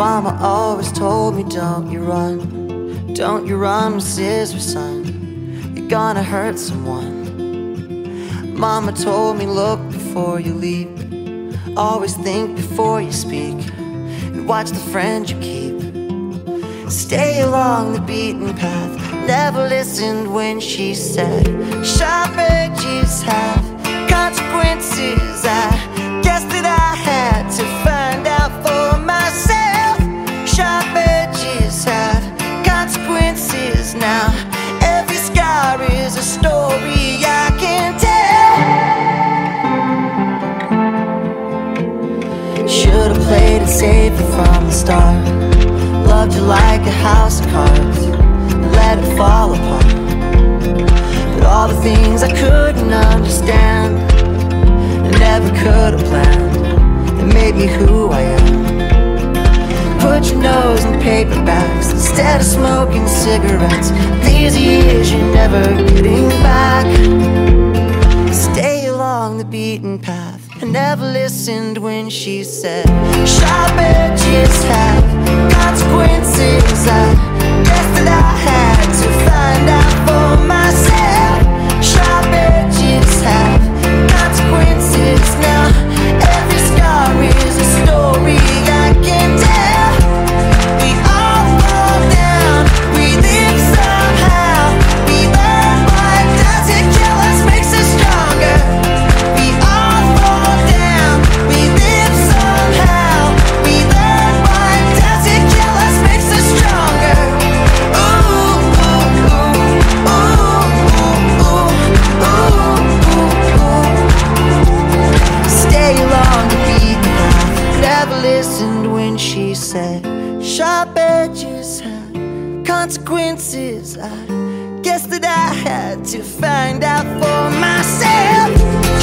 Mama always told me, don't you run, don't you run with scissors, son. You're gonna hurt someone. Mama told me, look before you leap. Always think before you speak. And watch the friend you keep. Stay along the beaten path. Never listened when she said, Sharp from the start. Loved you like a house of cards let it fall apart. But all the things I couldn't understand and never could have planned that made me who I am. Put your nose in paperbacks instead of smoking cigarettes. These years you're never getting back. Listened when she said, Sharp edges have consequences. I guess that I had listened when she said, Sharp edges have consequences. I guess that I had to find out for myself.